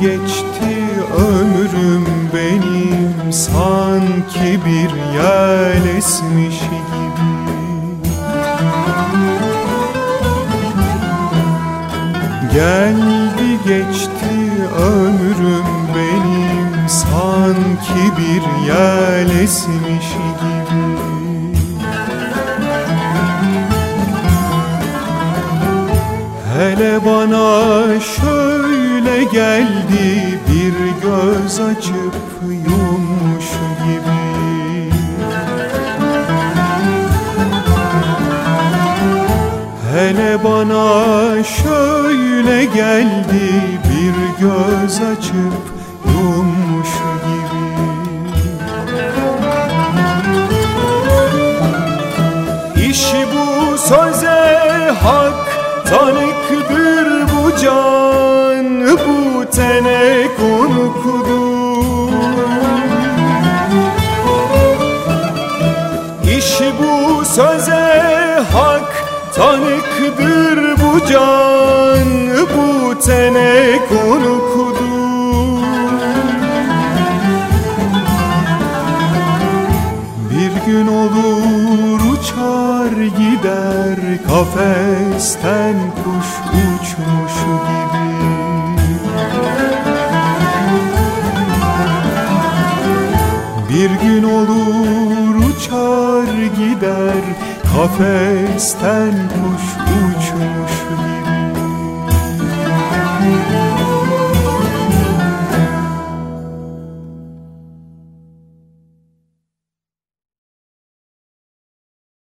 geçti ömrüm benim sanki bir yel esmiş gibi. Geldi geçti ömrüm benim sanki bir yel esmiş gibi. Hele bana şöyle geldi bir göz açıp yummuş gibi. Hele bana şöyle geldi bir göz açıp yummuş gibi. İşi bu söze hak tanıkdır bu can bu tene konukudur İşi bu söze hak tanıkdır bu can bu tene konukudur Bir gün olur uçar gider kafesten uçmuş gibi. Bir gün olur uçar gider Kafesten kuş uçmuş gibi.